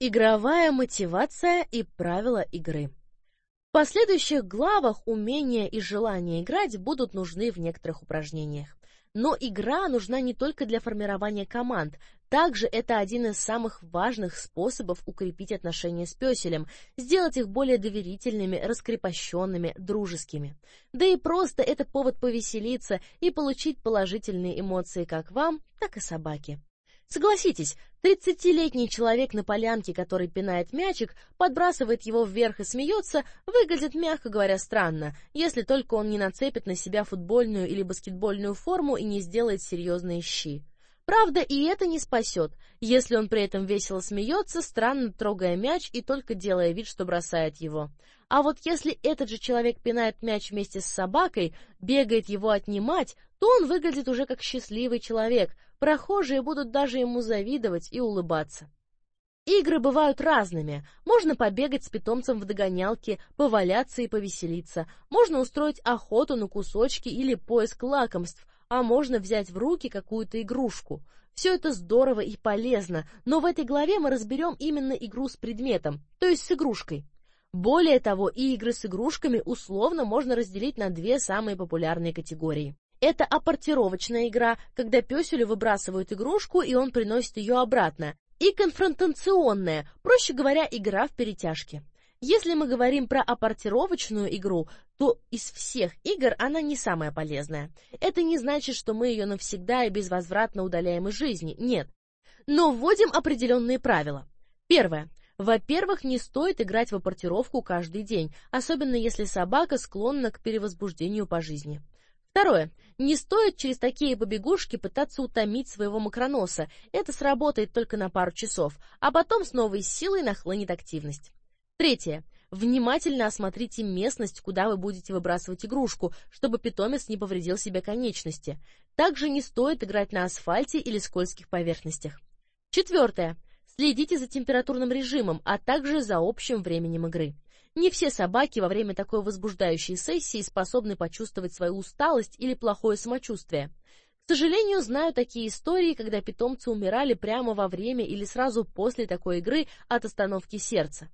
Игровая мотивация и правила игры. В последующих главах умения и желание играть будут нужны в некоторых упражнениях. Но игра нужна не только для формирования команд, также это один из самых важных способов укрепить отношения с пёселем, сделать их более доверительными, раскрепощенными, дружескими. Да и просто это повод повеселиться и получить положительные эмоции как вам, так и собаке. Согласитесь, 30-летний человек на полянке, который пинает мячик, подбрасывает его вверх и смеется, выглядит, мягко говоря, странно, если только он не нацепит на себя футбольную или баскетбольную форму и не сделает серьезные щи. Правда, и это не спасет, если он при этом весело смеется, странно трогая мяч и только делая вид, что бросает его. А вот если этот же человек пинает мяч вместе с собакой, бегает его отнимать, то он выглядит уже как счастливый человек, прохожие будут даже ему завидовать и улыбаться. Игры бывают разными. Можно побегать с питомцем в догонялке, поваляться и повеселиться. Можно устроить охоту на кусочки или поиск лакомств, а можно взять в руки какую-то игрушку. Все это здорово и полезно, но в этой главе мы разберем именно игру с предметом, то есть с игрушкой. Более того, и игры с игрушками условно можно разделить на две самые популярные категории. Это апортировочная игра, когда пёселю выбрасывают игрушку, и он приносит ее обратно, и конфронтационная, проще говоря, игра в перетяжки. Если мы говорим про апортировочную игру, то из всех игр она не самая полезная. Это не значит, что мы ее навсегда и безвозвратно удаляем из жизни, нет. Но вводим определенные правила. Первое. Во-первых, не стоит играть в апортировку каждый день, особенно если собака склонна к перевозбуждению по жизни. Второе. Не стоит через такие побегушки пытаться утомить своего макроноса, это сработает только на пару часов, а потом с новой силой нахлынет активность. Третье. Внимательно осмотрите местность, куда вы будете выбрасывать игрушку, чтобы питомец не повредил себе конечности. Также не стоит играть на асфальте или скользких поверхностях. Четвертое. Следите за температурным режимом, а также за общим временем игры. Не все собаки во время такой возбуждающей сессии способны почувствовать свою усталость или плохое самочувствие. К сожалению, знаю такие истории, когда питомцы умирали прямо во время или сразу после такой игры от остановки сердца.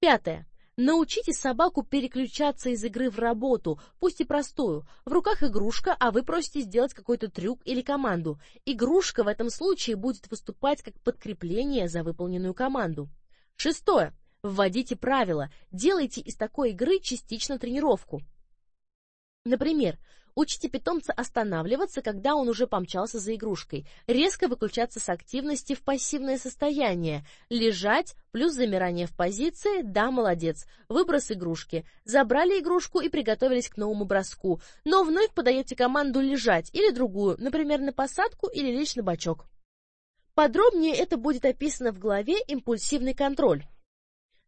Пятое. Научите собаку переключаться из игры в работу, пусть и простую. В руках игрушка, а вы просите сделать какой-то трюк или команду. Игрушка в этом случае будет выступать как подкрепление за выполненную команду. Шестое. Вводите правила. Делайте из такой игры частично тренировку. Например, Учите питомца останавливаться, когда он уже помчался за игрушкой, резко выключаться с активности в пассивное состояние, лежать плюс замирание в позиции, да, молодец, выброс игрушки, забрали игрушку и приготовились к новому броску, но вновь подаете команду лежать или другую, например, на посадку или лечь на бочок. Подробнее это будет описано в главе «Импульсивный контроль».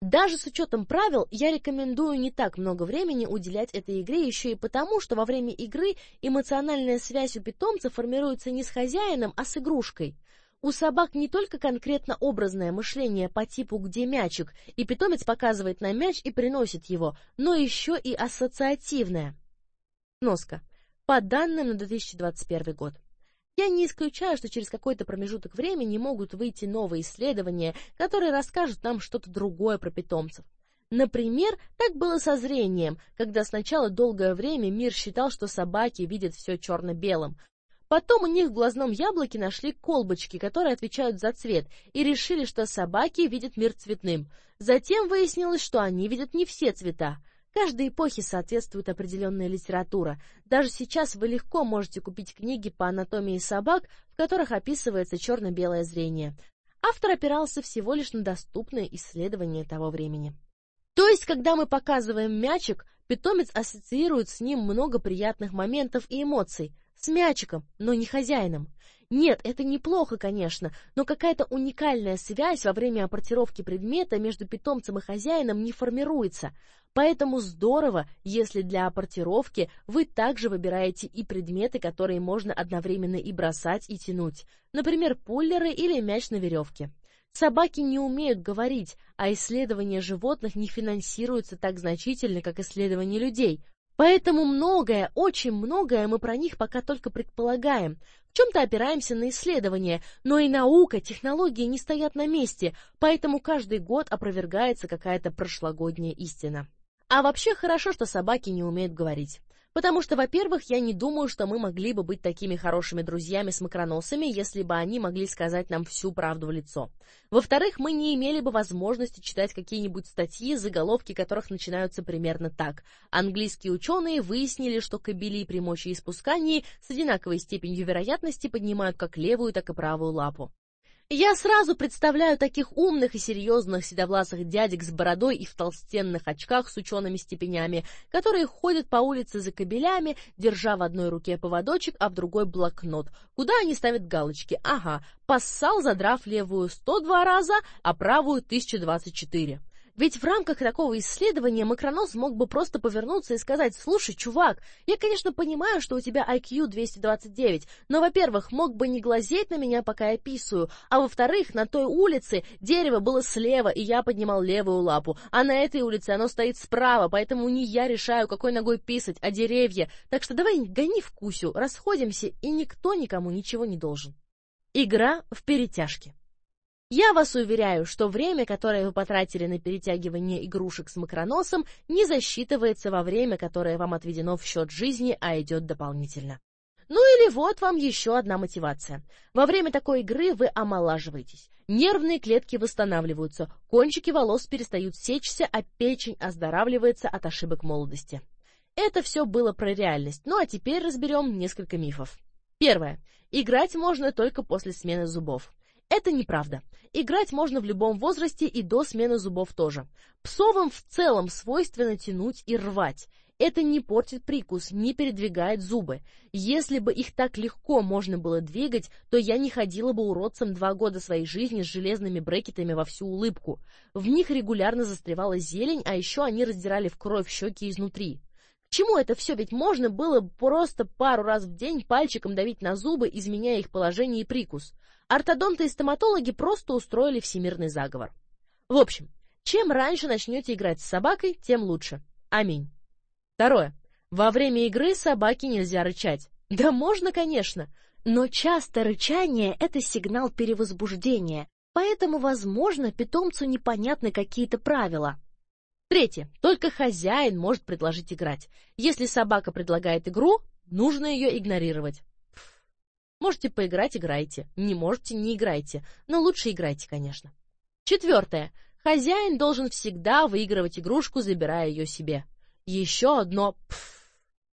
Даже с учетом правил, я рекомендую не так много времени уделять этой игре еще и потому, что во время игры эмоциональная связь у питомца формируется не с хозяином, а с игрушкой. У собак не только конкретно образное мышление по типу «где мячик», и питомец показывает на мяч и приносит его, но еще и ассоциативное. Носка. По данным на 2021 год. Я не исключаю, что через какой-то промежуток времени могут выйти новые исследования, которые расскажут нам что-то другое про питомцев. Например, так было со зрением, когда сначала долгое время мир считал, что собаки видят все черно-белым. Потом у них в глазном яблоке нашли колбочки, которые отвечают за цвет, и решили, что собаки видят мир цветным. Затем выяснилось, что они видят не все цвета. Каждой эпохе соответствует определенная литература. Даже сейчас вы легко можете купить книги по анатомии собак, в которых описывается черно-белое зрение. Автор опирался всего лишь на доступные исследования того времени. То есть, когда мы показываем мячик, питомец ассоциирует с ним много приятных моментов и эмоций. С мячиком, но не хозяином. Нет, это неплохо, конечно, но какая-то уникальная связь во время апортировки предмета между питомцем и хозяином не формируется. Поэтому здорово, если для апортировки вы также выбираете и предметы, которые можно одновременно и бросать, и тянуть. Например, пуллеры или мяч на веревке. Собаки не умеют говорить, а исследования животных не финансируются так значительно, как исследования людей. Поэтому многое, очень многое мы про них пока только предполагаем. В чем-то опираемся на исследования, но и наука, технологии не стоят на месте, поэтому каждый год опровергается какая-то прошлогодняя истина. А вообще хорошо, что собаки не умеют говорить. Потому что, во-первых, я не думаю, что мы могли бы быть такими хорошими друзьями с макроносами, если бы они могли сказать нам всю правду в лицо. Во-вторых, мы не имели бы возможности читать какие-нибудь статьи, заголовки которых начинаются примерно так. Английские ученые выяснили, что кобели при мочеиспускании с одинаковой степенью вероятности поднимают как левую, так и правую лапу. Я сразу представляю таких умных и серьезных седовласых дядек с бородой и в толстенных очках с учеными степенями, которые ходят по улице за кабелями, держа в одной руке поводочек, а в другой блокнот. Куда они ставят галочки? Ага, поссал, задрав левую 102 раза, а правую 1024. Ведь в рамках такого исследования Макронос мог бы просто повернуться и сказать, «Слушай, чувак, я, конечно, понимаю, что у тебя IQ 229, но, во-первых, мог бы не глазеть на меня, пока я писаю, а во-вторых, на той улице дерево было слева, и я поднимал левую лапу, а на этой улице оно стоит справа, поэтому не я решаю, какой ногой писать, а деревья, так что давай гони в кусю, расходимся, и никто никому ничего не должен». Игра в перетяжки. Я вас уверяю, что время, которое вы потратили на перетягивание игрушек с макроносом, не засчитывается во время, которое вам отведено в счет жизни, а идет дополнительно. Ну или вот вам еще одна мотивация. Во время такой игры вы омолаживаетесь. Нервные клетки восстанавливаются, кончики волос перестают сечься, а печень оздоравливается от ошибок молодости. Это все было про реальность, ну а теперь разберем несколько мифов. Первое. Играть можно только после смены зубов. Это неправда. Играть можно в любом возрасте и до смены зубов тоже. Псовым в целом свойственно тянуть и рвать. Это не портит прикус, не передвигает зубы. Если бы их так легко можно было двигать, то я не ходила бы уродцем два года своей жизни с железными брекетами во всю улыбку. В них регулярно застревала зелень, а еще они раздирали в кровь щеки изнутри. К чему это все? Ведь можно было просто пару раз в день пальчиком давить на зубы, изменяя их положение и прикус. Ортодонты и стоматологи просто устроили всемирный заговор. В общем, чем раньше начнете играть с собакой, тем лучше. Аминь. Второе. Во время игры собаке нельзя рычать. Да можно, конечно, но часто рычание – это сигнал перевозбуждения, поэтому, возможно, питомцу непонятны какие-то правила. Третье. Только хозяин может предложить играть. Если собака предлагает игру, нужно ее игнорировать. Можете поиграть – играйте. Не можете – не играйте. Но лучше играйте, конечно. Четвертое. Хозяин должен всегда выигрывать игрушку, забирая ее себе. Еще одно «пф».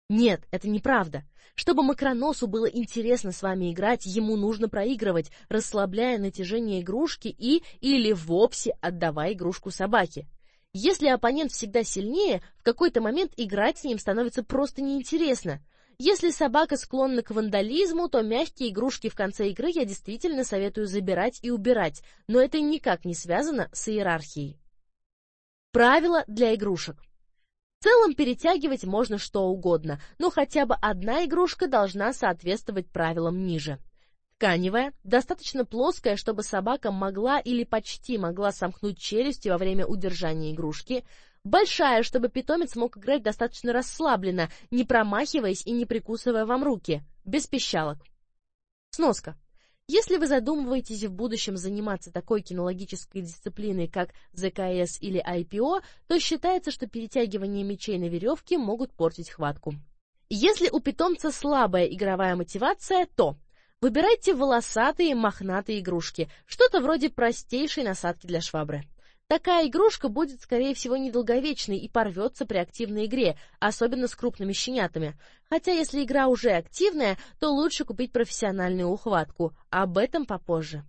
Нет, это неправда. Чтобы макроносу было интересно с вами играть, ему нужно проигрывать, расслабляя натяжение игрушки и или вовсе отдавая игрушку собаке. Если оппонент всегда сильнее, в какой-то момент играть с ним становится просто неинтересно. Если собака склонна к вандализму, то мягкие игрушки в конце игры я действительно советую забирать и убирать, но это никак не связано с иерархией. Правила для игрушек. В целом перетягивать можно что угодно, но хотя бы одна игрушка должна соответствовать правилам ниже. Тканевая, достаточно плоская, чтобы собака могла или почти могла сомкнуть челюсти во время удержания игрушки, Большая, чтобы питомец мог играть достаточно расслабленно, не промахиваясь и не прикусывая вам руки, без пищалок. Сноска. Если вы задумываетесь в будущем заниматься такой кинологической дисциплиной, как ЗКС или IPO, то считается, что перетягивание мечей на веревке могут портить хватку. Если у питомца слабая игровая мотивация, то выбирайте волосатые мохнатые игрушки, что-то вроде простейшей насадки для швабры. Такая игрушка будет, скорее всего, недолговечной и порвется при активной игре, особенно с крупными щенятами. Хотя, если игра уже активная, то лучше купить профессиональную ухватку. Об этом попозже.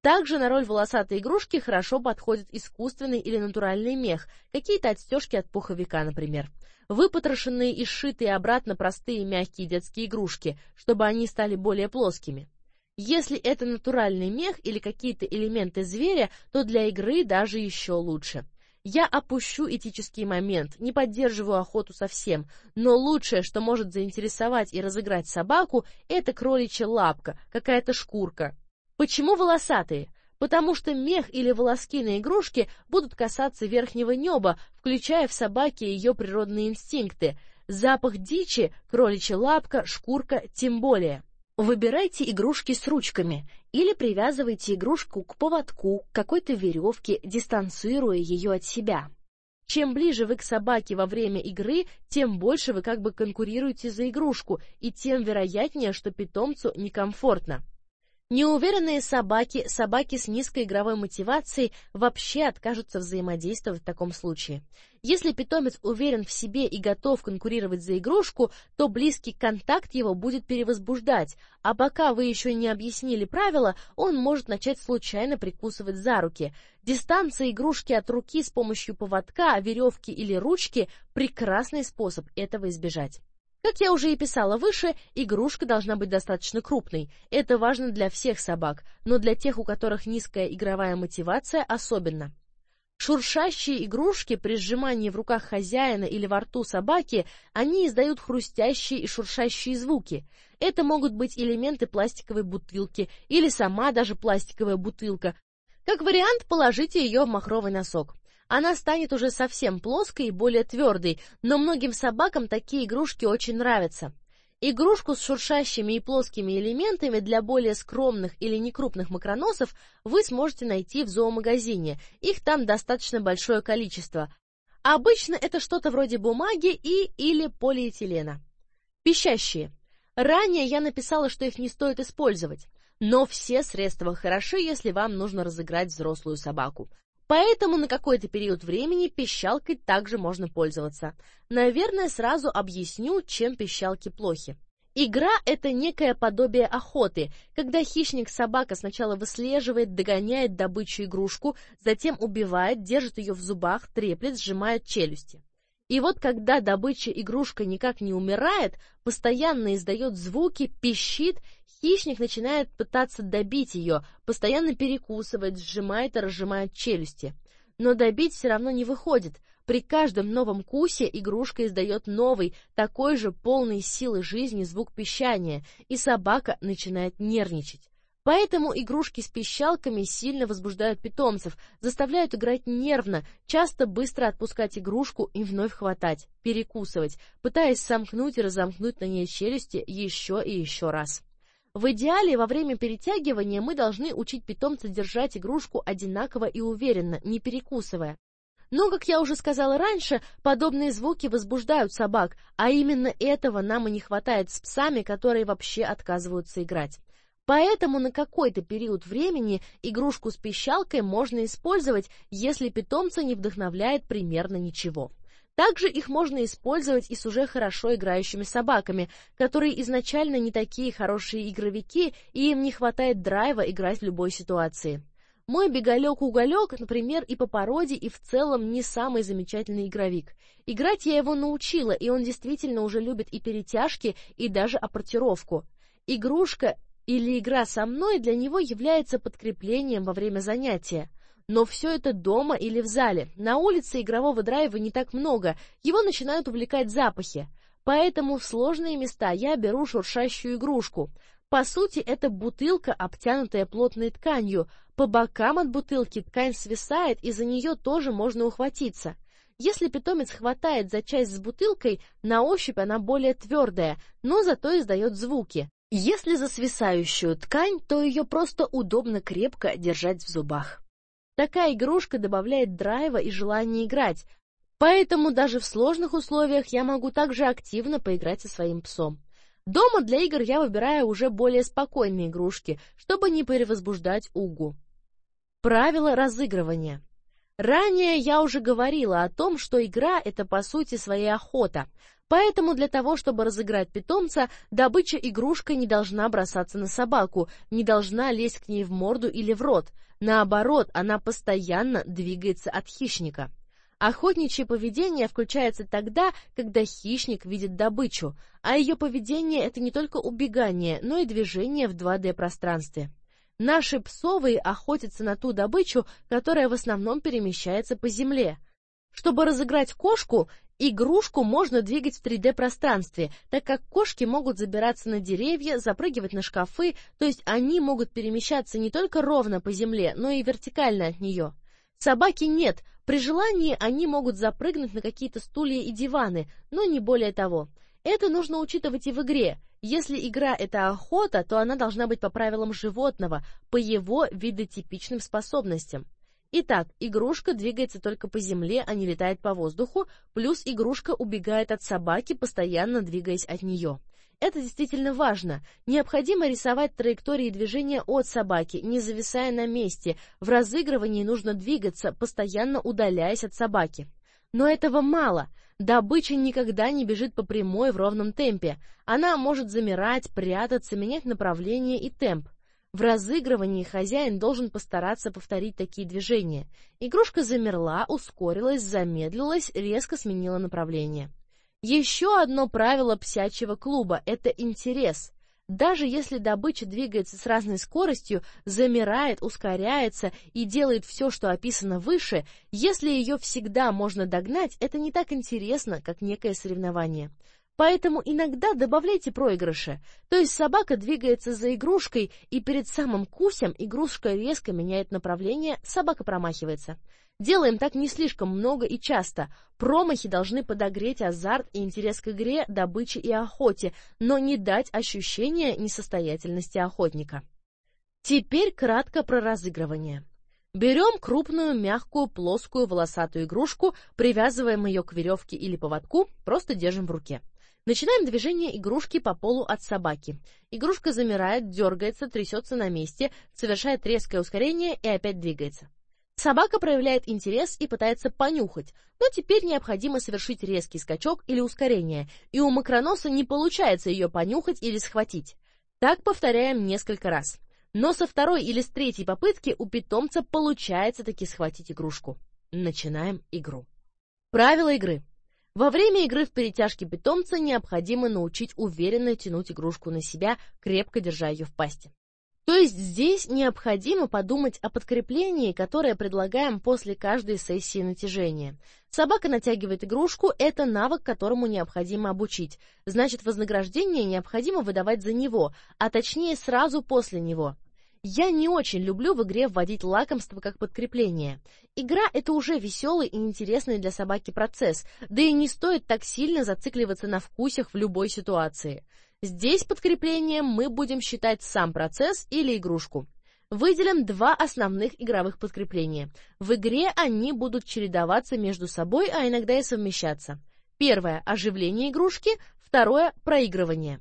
Также на роль волосатой игрушки хорошо подходит искусственный или натуральный мех, какие-то отстежки от пуховика, например. Выпотрошенные и сшитые обратно простые мягкие детские игрушки, чтобы они стали более плоскими. Если это натуральный мех или какие-то элементы зверя, то для игры даже еще лучше. Я опущу этический момент, не поддерживаю охоту совсем, но лучшее, что может заинтересовать и разыграть собаку, это кроличья лапка, какая-то шкурка. Почему волосатые? Потому что мех или волоски на игрушке будут касаться верхнего неба, включая в собаке ее природные инстинкты. Запах дичи, кроличья лапка, шкурка тем более. Выбирайте игрушки с ручками или привязывайте игрушку к поводку, к какой-то веревке, дистанцируя ее от себя. Чем ближе вы к собаке во время игры, тем больше вы как бы конкурируете за игрушку, и тем вероятнее, что питомцу некомфортно. Неуверенные собаки, собаки с низкой игровой мотивацией вообще откажутся взаимодействовать в таком случае. Если питомец уверен в себе и готов конкурировать за игрушку, то близкий контакт его будет перевозбуждать, а пока вы еще не объяснили правила, он может начать случайно прикусывать за руки. Дистанция игрушки от руки с помощью поводка, веревки или ручки – прекрасный способ этого избежать. Как я уже и писала выше, игрушка должна быть достаточно крупной. Это важно для всех собак, но для тех, у которых низкая игровая мотивация, особенно. Шуршащие игрушки при сжимании в руках хозяина или во рту собаки, они издают хрустящие и шуршащие звуки. Это могут быть элементы пластиковой бутылки или сама даже пластиковая бутылка. Как вариант, положите ее в махровый носок она станет уже совсем плоской и более твердой, но многим собакам такие игрушки очень нравятся. Игрушку с шуршащими и плоскими элементами для более скромных или некрупных макроносов вы сможете найти в зоомагазине, их там достаточно большое количество. Обычно это что-то вроде бумаги и или полиэтилена. Пищащие. Ранее я написала, что их не стоит использовать, но все средства хороши, если вам нужно разыграть взрослую собаку. Поэтому на какой-то период времени пищалкой также можно пользоваться. Наверное, сразу объясню, чем пищалки плохи. Игра — это некое подобие охоты, когда хищник-собака сначала выслеживает, догоняет добычу игрушку, затем убивает, держит ее в зубах, треплет, сжимает челюсти. И вот когда добыча игрушка никак не умирает, постоянно издает звуки, пищит Хищник начинает пытаться добить ее, постоянно перекусывает, сжимает и разжимает челюсти. Но добить все равно не выходит. При каждом новом кусе игрушка издает новый, такой же полный силы жизни звук пищания, и собака начинает нервничать. Поэтому игрушки с пищалками сильно возбуждают питомцев, заставляют играть нервно, часто быстро отпускать игрушку и вновь хватать, перекусывать, пытаясь сомкнуть и разомкнуть на ней челюсти еще и еще раз. В идеале во время перетягивания мы должны учить питомца держать игрушку одинаково и уверенно, не перекусывая. Но, как я уже сказала раньше, подобные звуки возбуждают собак, а именно этого нам и не хватает с псами, которые вообще отказываются играть. Поэтому на какой-то период времени игрушку с пищалкой можно использовать, если питомца не вдохновляет примерно ничего. Также их можно использовать и с уже хорошо играющими собаками, которые изначально не такие хорошие игровики, и им не хватает драйва играть в любой ситуации. Мой беголек-уголек, например, и по породе, и в целом не самый замечательный игровик. Играть я его научила, и он действительно уже любит и перетяжки, и даже апортировку. Игрушка или игра со мной для него является подкреплением во время занятия. Но все это дома или в зале. На улице игрового драйва не так много, его начинают увлекать запахи. Поэтому в сложные места я беру шуршащую игрушку. По сути, это бутылка, обтянутая плотной тканью. По бокам от бутылки ткань свисает, и за нее тоже можно ухватиться. Если питомец хватает за часть с бутылкой, на ощупь она более твердая, но зато издает звуки. Если за свисающую ткань, то ее просто удобно крепко держать в зубах. Такая игрушка добавляет драйва и желания играть, поэтому даже в сложных условиях я могу также активно поиграть со своим псом. Дома для игр я выбираю уже более спокойные игрушки, чтобы не перевозбуждать Угу. Правила разыгрывания. Ранее я уже говорила о том, что игра — это по сути своя охота, поэтому для того, чтобы разыграть питомца, добыча игрушкой не должна бросаться на собаку, не должна лезть к ней в морду или в рот — Наоборот, она постоянно двигается от хищника. Охотничье поведение включается тогда, когда хищник видит добычу, а ее поведение это не только убегание, но и движение в 2D-пространстве. Наши псовые охотятся на ту добычу, которая в основном перемещается по земле. Чтобы разыграть кошку, игрушку можно двигать в 3D-пространстве, так как кошки могут забираться на деревья, запрыгивать на шкафы, то есть они могут перемещаться не только ровно по земле, но и вертикально от нее. Собаки нет, При желании они могут запрыгнуть на какие-то стулья и диваны, но не более того. Это нужно учитывать и в игре. Если игра — это охота, то она должна быть по правилам животного, по его видотипичным способностям. Итак, игрушка двигается только по земле, а не летает по воздуху, плюс игрушка убегает от собаки, постоянно двигаясь от нее. Это действительно важно. Необходимо рисовать траектории движения от собаки, не зависая на месте. В разыгрывании нужно двигаться, постоянно удаляясь от собаки. Но этого мало. Добыча никогда не бежит по прямой в ровном темпе. Она может замирать, прятаться, менять направление и темп. В разыгрывании хозяин должен постараться повторить такие движения. Игрушка замерла, ускорилась, замедлилась, резко сменила направление. Еще одно правило псячьего клуба – это интерес. Даже если добыча двигается с разной скоростью, замирает, ускоряется и делает все, что описано выше, если ее всегда можно догнать, это не так интересно, как некое соревнование. Поэтому иногда добавляйте проигрыши. То есть собака двигается за игрушкой, и перед самым кусем игрушка резко меняет направление, собака промахивается. Делаем так не слишком много и часто. Промахи должны подогреть азарт и интерес к игре, добыче и охоте, но не дать ощущения несостоятельности охотника. Теперь кратко про разыгрывание. Берем крупную, мягкую, плоскую, волосатую игрушку, привязываем ее к веревке или поводку, просто держим в руке. Начинаем движение игрушки по полу от собаки. Игрушка замирает, дергается, трясется на месте, совершает резкое ускорение и опять двигается. Собака проявляет интерес и пытается понюхать, но теперь необходимо совершить резкий скачок или ускорение, и у макроноса не получается ее понюхать или схватить. Так повторяем несколько раз. Но со второй или с третьей попытки у питомца получается таки схватить игрушку. Начинаем игру. Правила игры. Во время игры в перетяжке питомца необходимо научить уверенно тянуть игрушку на себя, крепко держа ее в пасти. То есть здесь необходимо подумать о подкреплении, которое предлагаем после каждой сессии натяжения. Собака натягивает игрушку – это навык, которому необходимо обучить. Значит, вознаграждение необходимо выдавать за него, а точнее сразу после него. Я не очень люблю в игре вводить лакомство как подкрепление. Игра — это уже веселый и интересный для собаки процесс, да и не стоит так сильно зацикливаться на вкусах в любой ситуации. Здесь подкреплением мы будем считать сам процесс или игрушку. Выделим два основных игровых подкрепления. В игре они будут чередоваться между собой, а иногда и совмещаться. Первое – оживление игрушки, второе – проигрывание.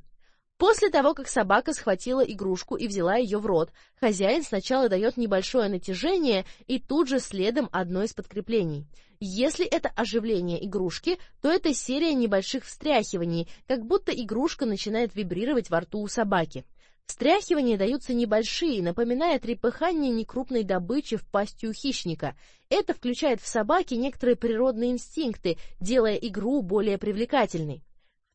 После того, как собака схватила игрушку и взяла ее в рот, хозяин сначала дает небольшое натяжение и тут же следом одно из подкреплений. Если это оживление игрушки, то это серия небольших встряхиваний, как будто игрушка начинает вибрировать во рту у собаки. Встряхивания даются небольшие, напоминая трепыхание некрупной добычи в пасти у хищника. Это включает в собаке некоторые природные инстинкты, делая игру более привлекательной.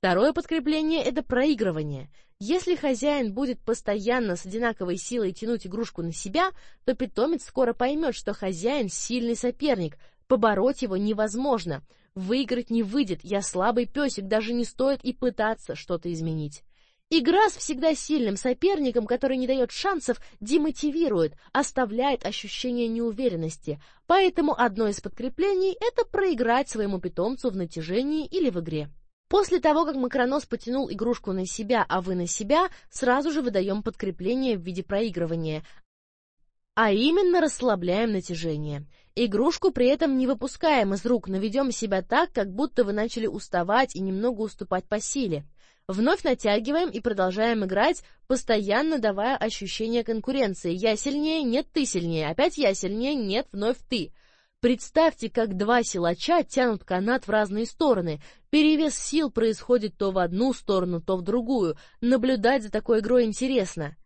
Второе подкрепление – это проигрывание. Если хозяин будет постоянно с одинаковой силой тянуть игрушку на себя, то питомец скоро поймет, что хозяин – сильный соперник, побороть его невозможно. Выиграть не выйдет, я слабый песик, даже не стоит и пытаться что-то изменить. Игра с всегда сильным соперником, который не дает шансов, демотивирует, оставляет ощущение неуверенности. Поэтому одно из подкреплений – это проиграть своему питомцу в натяжении или в игре. После того, как макронос потянул игрушку на себя, а вы на себя, сразу же выдаем подкрепление в виде проигрывания, а именно расслабляем натяжение. Игрушку при этом не выпускаем из рук, но ведем себя так, как будто вы начали уставать и немного уступать по силе. Вновь натягиваем и продолжаем играть, постоянно давая ощущение конкуренции. Я сильнее, нет, ты сильнее. Опять я сильнее, нет, вновь ты. Представьте, как два силача тянут канат в разные стороны. Перевес сил происходит то в одну сторону, то в другую. Наблюдать за такой игрой интересно.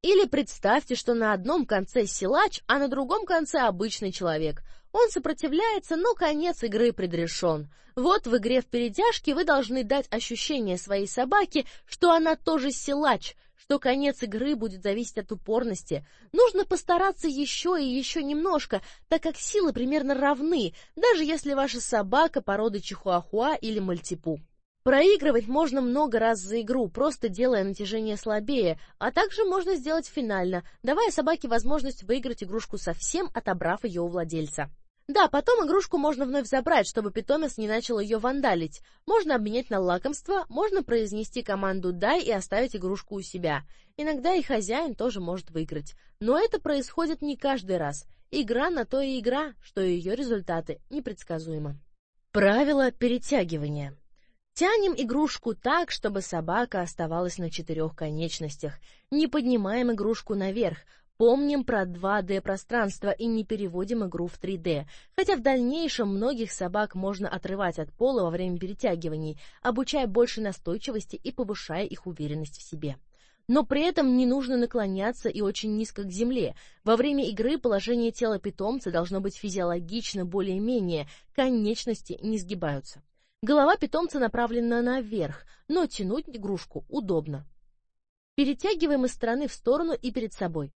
Или представьте, что на одном конце силач, а на другом конце обычный человек. Он сопротивляется, но конец игры предрешен. Вот в игре в перетяжке вы должны дать ощущение своей собаке, что она тоже силач, что конец игры будет зависеть от упорности. Нужно постараться еще и еще немножко, так как силы примерно равны, даже если ваша собака породы чихуахуа или мальтипу. Проигрывать можно много раз за игру, просто делая натяжение слабее, а также можно сделать финально, давая собаке возможность выиграть игрушку совсем, отобрав ее у владельца. Да, потом игрушку можно вновь забрать, чтобы питомец не начал ее вандалить. Можно обменять на лакомство, можно произнести команду «дай» и оставить игрушку у себя. Иногда и хозяин тоже может выиграть. Но это происходит не каждый раз. Игра на то и игра, что ее результаты непредсказуемы. Правило перетягивания. Тянем игрушку так, чтобы собака оставалась на четырех конечностях. Не поднимаем игрушку наверх, Помним про 2D-пространство и не переводим игру в 3D, хотя в дальнейшем многих собак можно отрывать от пола во время перетягиваний, обучая больше настойчивости и повышая их уверенность в себе. Но при этом не нужно наклоняться и очень низко к земле. Во время игры положение тела питомца должно быть физиологично более-менее, конечности не сгибаются. Голова питомца направлена наверх, но тянуть игрушку удобно. Перетягиваем из стороны в сторону и перед собой.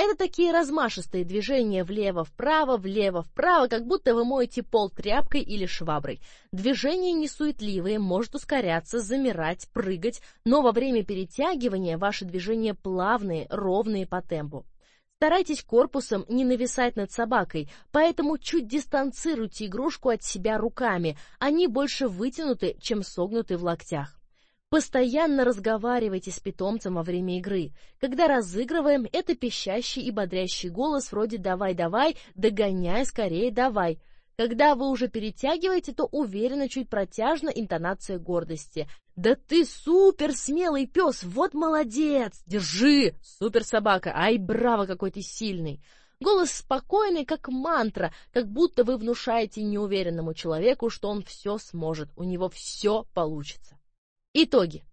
Это такие размашистые движения влево-вправо, влево-вправо, как будто вы моете пол тряпкой или шваброй. Движения несуетливые, может ускоряться, замирать, прыгать, но во время перетягивания ваши движения плавные, ровные по темпу. Старайтесь корпусом не нависать над собакой, поэтому чуть дистанцируйте игрушку от себя руками, они больше вытянуты, чем согнуты в локтях. Постоянно разговаривайте с питомцем во время игры. Когда разыгрываем, это пищащий и бодрящий голос вроде «давай-давай», «догоняй, скорее, давай». Когда вы уже перетягиваете, то уверенно, чуть протяжно интонация гордости. «Да ты супер смелый пес, вот молодец! Держи! Супер собака! Ай, браво, какой ты сильный!» Голос спокойный, как мантра, как будто вы внушаете неуверенному человеку, что он все сможет, у него все получится. Итоги.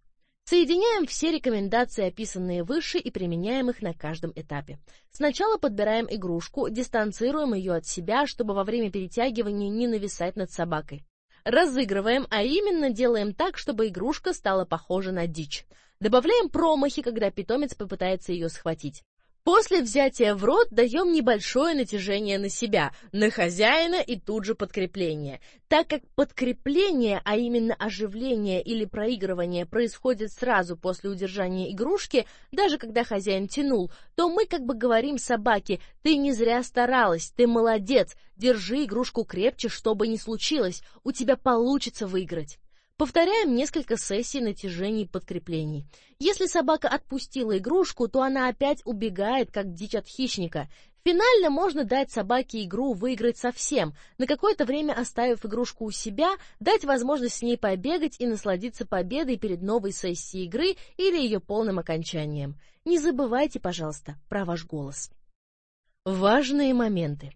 Соединяем все рекомендации, описанные выше, и применяем их на каждом этапе. Сначала подбираем игрушку, дистанцируем ее от себя, чтобы во время перетягивания не нависать над собакой. Разыгрываем, а именно делаем так, чтобы игрушка стала похожа на дичь. Добавляем промахи, когда питомец попытается ее схватить. После взятия в рот даем небольшое натяжение на себя, на хозяина и тут же подкрепление. Так как подкрепление, а именно оживление или проигрывание происходит сразу после удержания игрушки, даже когда хозяин тянул, то мы как бы говорим собаке «ты не зря старалась, ты молодец, держи игрушку крепче, что бы ни случилось, у тебя получится выиграть». Повторяем несколько сессий натяжений и подкреплений. Если собака отпустила игрушку, то она опять убегает, как дичь от хищника. Финально можно дать собаке игру выиграть совсем, на какое-то время оставив игрушку у себя, дать возможность с ней побегать и насладиться победой перед новой сессией игры или ее полным окончанием. Не забывайте, пожалуйста, про ваш голос. Важные моменты.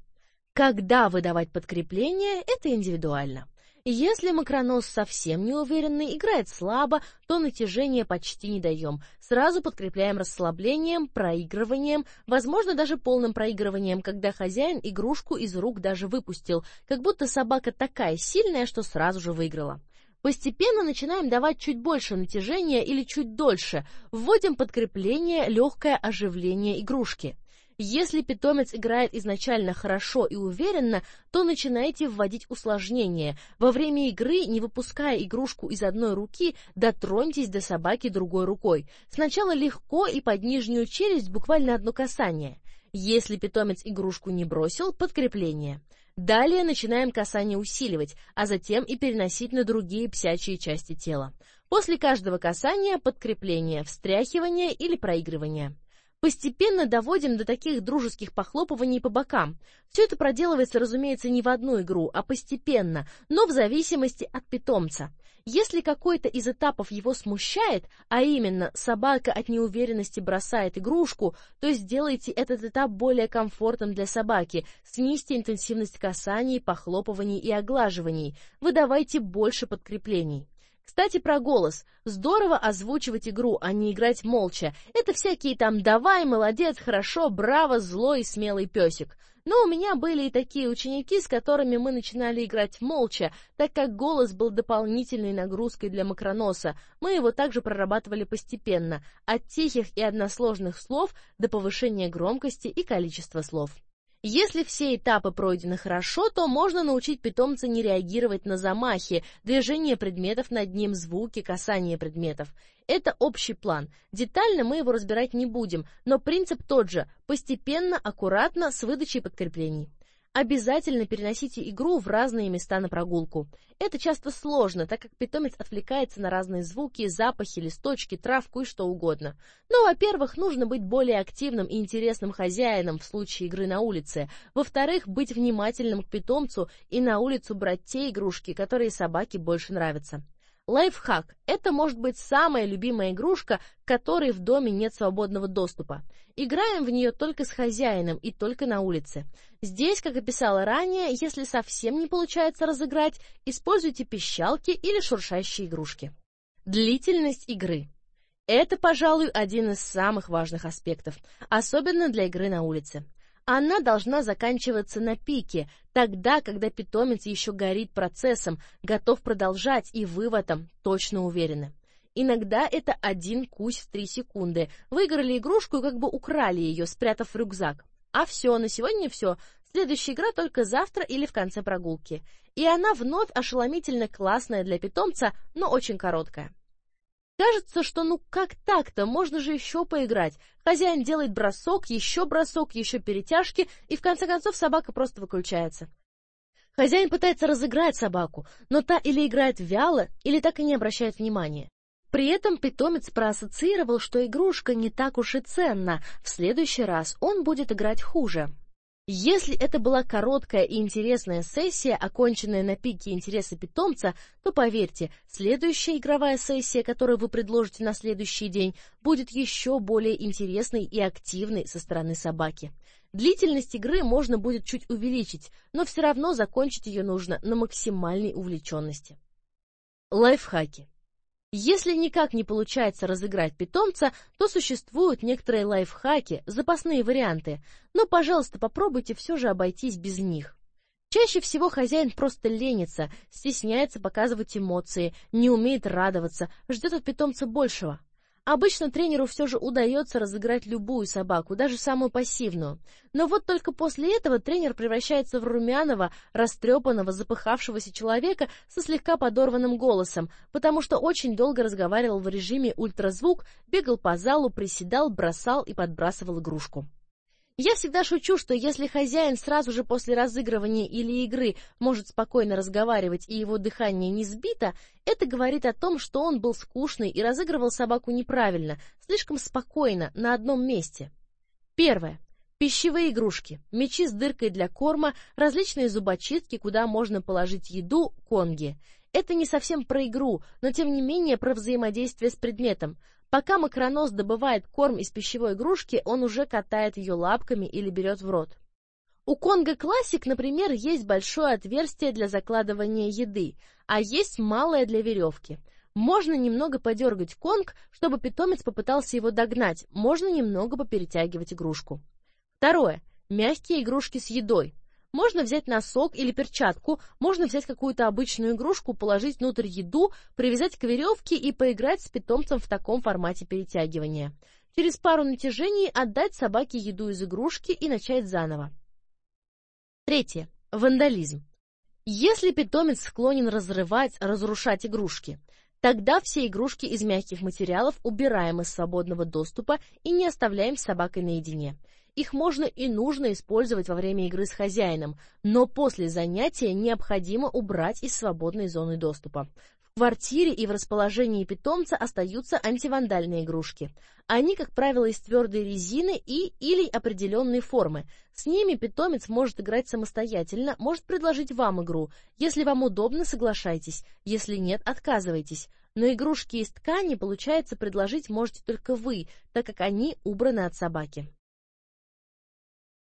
Когда выдавать подкрепление, это индивидуально. Если макронос совсем неуверенный, играет слабо, то натяжения почти не даем. Сразу подкрепляем расслаблением, проигрыванием, возможно, даже полным проигрыванием, когда хозяин игрушку из рук даже выпустил, как будто собака такая сильная, что сразу же выиграла. Постепенно начинаем давать чуть больше натяжения или чуть дольше, вводим подкрепление, легкое оживление игрушки. Если питомец играет изначально хорошо и уверенно, то начинайте вводить усложнения. Во время игры, не выпуская игрушку из одной руки, дотроньтесь до собаки другой рукой. Сначала легко и под нижнюю челюсть буквально одно касание. Если питомец игрушку не бросил, подкрепление. Далее начинаем касание усиливать, а затем и переносить на другие псячьи части тела. После каждого касания подкрепление, встряхивание или проигрывание. Постепенно доводим до таких дружеских похлопываний по бокам. Все это проделывается, разумеется, не в одну игру, а постепенно, но в зависимости от питомца. Если какой-то из этапов его смущает, а именно собака от неуверенности бросает игрушку, то сделайте этот этап более комфортным для собаки, снизьте интенсивность касаний, похлопываний и оглаживаний, выдавайте больше подкреплений. Кстати, про голос. Здорово озвучивать игру, а не играть молча. Это всякие там «давай», «молодец», «хорошо», «браво», «злой», «смелый песик». Но у меня были и такие ученики, с которыми мы начинали играть молча, так как голос был дополнительной нагрузкой для макроноса. Мы его также прорабатывали постепенно, от тихих и односложных слов до повышения громкости и количества слов. Если все этапы пройдены хорошо, то можно научить питомца не реагировать на замахи, движение предметов над ним, звуки, касание предметов. Это общий план. Детально мы его разбирать не будем, но принцип тот же – постепенно, аккуратно, с выдачей подкреплений. Обязательно переносите игру в разные места на прогулку. Это часто сложно, так как питомец отвлекается на разные звуки, запахи, листочки, травку и что угодно. Но, во-первых, нужно быть более активным и интересным хозяином в случае игры на улице. Во-вторых, быть внимательным к питомцу и на улицу брать те игрушки, которые собаке больше нравятся. Лайфхак – это может быть самая любимая игрушка, которой в доме нет свободного доступа. Играем в нее только с хозяином и только на улице. Здесь, как описала ранее, если совсем не получается разыграть, используйте пищалки или шуршащие игрушки. Длительность игры. Это, пожалуй, один из самых важных аспектов, особенно для игры на улице. Она должна заканчиваться на пике, тогда, когда питомец еще горит процессом, готов продолжать и вы в этом точно уверены. Иногда это один кусь в три секунды. Выиграли игрушку и как бы украли ее, спрятав в рюкзак. А все, на сегодня все. Следующая игра только завтра или в конце прогулки. И она вновь ошеломительно классная для питомца, но очень короткая. Кажется, что ну как так-то, можно же еще поиграть. Хозяин делает бросок, еще бросок, еще перетяжки, и в конце концов собака просто выключается. Хозяин пытается разыграть собаку, но та или играет вяло, или так и не обращает внимания. При этом питомец проассоциировал, что игрушка не так уж и ценна, в следующий раз он будет играть хуже. Если это была короткая и интересная сессия, оконченная на пике интереса питомца, то поверьте, следующая игровая сессия, которую вы предложите на следующий день, будет еще более интересной и активной со стороны собаки. Длительность игры можно будет чуть увеличить, но все равно закончить ее нужно на максимальной увлеченности. Лайфхаки. Если никак не получается разыграть питомца, то существуют некоторые лайфхаки, запасные варианты, но, пожалуйста, попробуйте все же обойтись без них. Чаще всего хозяин просто ленится, стесняется показывать эмоции, не умеет радоваться, ждет от питомца большего. Обычно тренеру все же удается разыграть любую собаку, даже самую пассивную. Но вот только после этого тренер превращается в румяного, растрепанного, запыхавшегося человека со слегка подорванным голосом, потому что очень долго разговаривал в режиме ультразвук, бегал по залу, приседал, бросал и подбрасывал игрушку. Я всегда шучу, что если хозяин сразу же после разыгрывания или игры может спокойно разговаривать и его дыхание не сбито, это говорит о том, что он был скучный и разыгрывал собаку неправильно, слишком спокойно, на одном месте. Первое. Пищевые игрушки, мячи с дыркой для корма, различные зубочистки, куда можно положить еду, конги. Это не совсем про игру, но тем не менее про взаимодействие с предметом. Пока макронос добывает корм из пищевой игрушки, он уже катает ее лапками или берет в рот. У Конга Классик, например, есть большое отверстие для закладывания еды, а есть малое для веревки. Можно немного подергать Конг, чтобы питомец попытался его догнать, можно немного поперетягивать игрушку. Второе. Мягкие игрушки с едой. Можно взять носок или перчатку, можно взять какую-то обычную игрушку, положить внутрь еду, привязать к веревке и поиграть с питомцем в таком формате перетягивания. Через пару натяжений отдать собаке еду из игрушки и начать заново. Третье. Вандализм. Если питомец склонен разрывать, разрушать игрушки, тогда все игрушки из мягких материалов убираем из свободного доступа и не оставляем с собакой наедине. Их можно и нужно использовать во время игры с хозяином, но после занятия необходимо убрать из свободной зоны доступа. В квартире и в расположении питомца остаются антивандальные игрушки. Они, как правило, из твердой резины и или определенной формы. С ними питомец может играть самостоятельно, может предложить вам игру. Если вам удобно, соглашайтесь, если нет, отказывайтесь. Но игрушки из ткани, получается, предложить можете только вы, так как они убраны от собаки.